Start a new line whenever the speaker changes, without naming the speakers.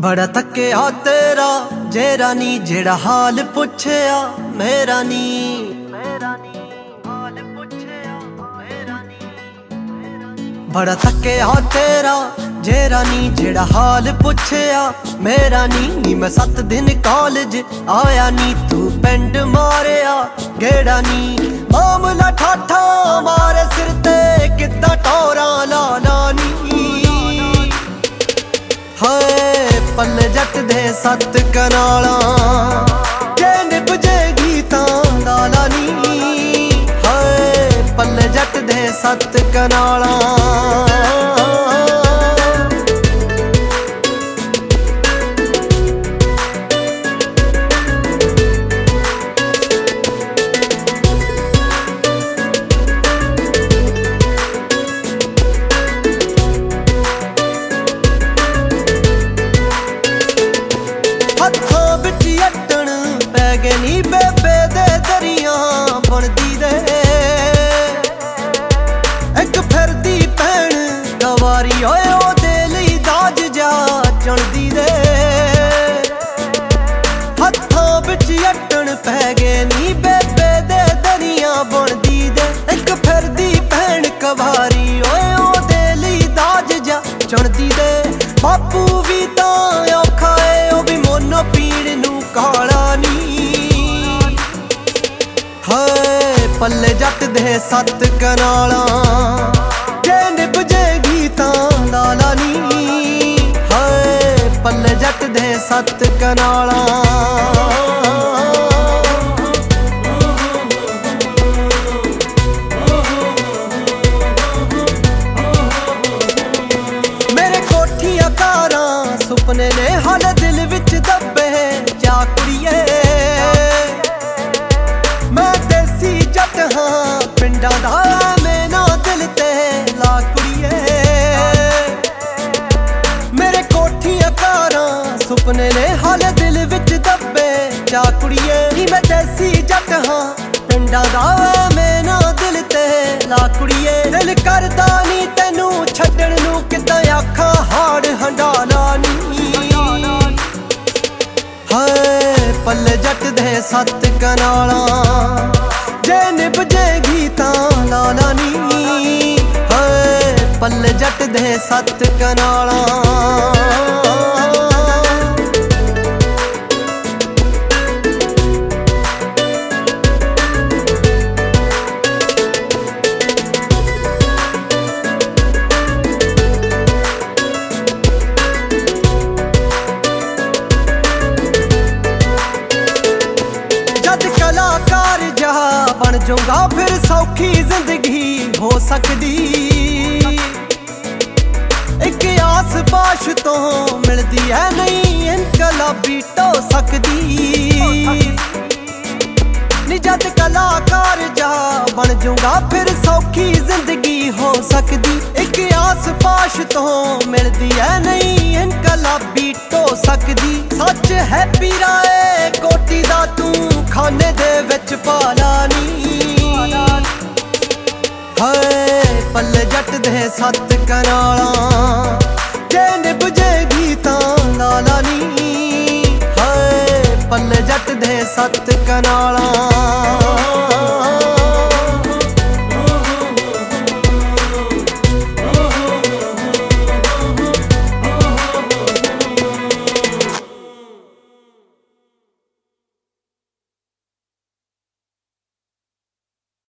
ਬੜਾ ਤੱਕਿਆ ਤੇਰਾ, ਜੇ ਰਾਨੀ ਜਿਹੜਾ ਹਾਲ ਪੁੱਛਿਆ ਮੇਰਾ ਨੀ ਮੇਰਾ ਨੀ ਹਾਲ ਪੁੱਛਿਆ ਮੇਰਾ ਨੀ ਬੜਾ ਤੱਕਿਆ ਤੇਰਾ ਜੇਰਾ ਨੀ ਜਿਹੜਾ ਹਾਲ ਪੁੱਛਿਆ ਮੇਰਾ ਨੀ ਨੀ, ਮੈਂ 7 ਦਿਨ ਕਾਲਜ ਆਇਆ ਨੀ, ਤੂੰ ਪਿੰਡ ਮਾਰਿਆ, ਗੇੜਾ ਨੀ। ਮਾਮਲਾ ਠਾਠਾ ਮਾਰੇ ਸਿਰ ਤੇ। ਹਾਏ ਪੱਲੇ ਜੱਟ ਦੇ ਸੱਤ ਕਨਾਲਾਂ ਜੇ ਨਿਭ ਜੇਗੀ ਤਾਂ ਲਾਲਾ ਨੀ ਹਾਏ ਪੱਲੇ ਜੱਟ ਦੇ ਸੱਤ ਕਨਾਲਾਂ ਬਣਦੀ ਦੇ। ਇੱਕ ਫਿਰਦੀ ਭੈਣ ਗਵਾਰੀ ਓਏ, ਉਹਦੇ ਲਈ ਦਾਜ ਜਾ ਚਣਦੀ ਦੇ। ਹੱਥਾਂ ਵਿੱਚ ਅਟਣ ਪੈ ਗਏ ਨੀ ਬੇਬੇ ਦੇ, ਦਰੀਆਂ ਬਣਦੀ ਦੇ। ਇੱਕ ਫਿਰਦੀ ਭੈਣ ਕਵਾਰੀ ਓਏ, ਉਹਦੇ ਲਈ ਦਾਜ ਜਾ ਚਣਦੀ ਦੇ। ਬਾਪੂ ਪੱਲੇ ਜੱਟ ਦੇ ਸੱਤ ਕਨਾਲਾਂ। ਜੇ ਨਿਭ ਜੇਗੀ ਤਾਂ ਲਾਲਾ ਨੀ। ਹਾਏ ਪੱਲੇ ਜੱਟ ਦੇ ਸੱਤ ਕਨਾਲਾਂ। ਮੇਰੇ ਕੋਠੀਆਂ ਕਾਰਾਂ ਸੁਪਨੇ ਨੇ ਹਾਲੇ ਦਿਲ ਵਿੱਚ ਦੱਬੇ। ਜਾ ਕੁੜੀਏ ਹਾਂ ਪਿੰਡਾਂ ਦਾ ਮੈਨਾ ਦਿਲ ਤੇ ਲਾ ਕੁੜੀਏ। ਮੇਰੇ ਕੋਠੀਆਂ ਕਾਰਾਂ ਸੁਪਨੇ ਨੇ ਹਾਲੇ ਦਿਲ ਵਿੱਚ ਦੱਬੇ। ਜਾ ਕੁੜੀਏ, ਨੀ ਮੈਂ ਦੇਸੀ ਜੱਟ ਹਾਂ। ਪਿੰਡਾਂ ਦਾ ਮੈਨਾ ਦਿਲ ਤੇ ਲਾ ਕੁੜੀਏ। ਦਿਲ ਕਰਦਾ ਨੀ ਤੈਨੂੰ ਛੱਡਣ ਨੂੰ ਕਿਦਾਂ ਆਖਾਂ, ਹਾੜ ਹੰਡਾਲਾ ਨੀ। ਹਾਏ, ਪੱਲੇ ਜੱਟ ਦੇ ਸੱਤ ਕਨਾਲਾਂ। ਜੇ ਨਿਭ ਜੇਗੀ ਤਾਂ ਲਾਲਾ ਨੀ। ਹਾਏ ਪੱਲੇ ਜੱਟ ਦੇ ਸੱਤ ਕਨਾਲਾਂ। ਬਣ ਜਾਊਗਾ, ਫਿਰ ਸੌਖੀ ਜ਼ਿੰਦਗੀ ਹੋ ਸਕਦੀ। ਇੱਕ ਆਸ ਬਾਸ਼ ਤੋਂ ਮਿਲਦੀ ਹੈ ਨਹੀਂ, ਇਨਕਲਾਬੀ ਢੋ ਸਕਦੀ। ਕਲਾਕਾਰ ਜਾ, ਬਣ ਜਾਊਗਾ ਫਿਰ ਸੌਖੀ ਜ਼ਿੰਦਗੀ ਹੋ ਸਕਦੀ। ਇੱਕ ਆਸ ਪਾਸ਼ ਤੋਂ ਮਿਲਦੀ ਐ ਨਹੀਂ, ਇਨਕਲਾਬੀ ਢੋ ਸਕਦੀ। ਸੱਚ ਹੈ ਪੀਰਾਏ ਕੋਟੀ ਦਾ ਤੂੰ ਖਾਨੇ ਦੇ ਵਿੱਚ ਪਾਲਾ ਨੀ। ਹਾਏ, ਪੱਲੇ ਜੱਟ ਦੇ ਸੱਤ ਕਨਾਲਾਂ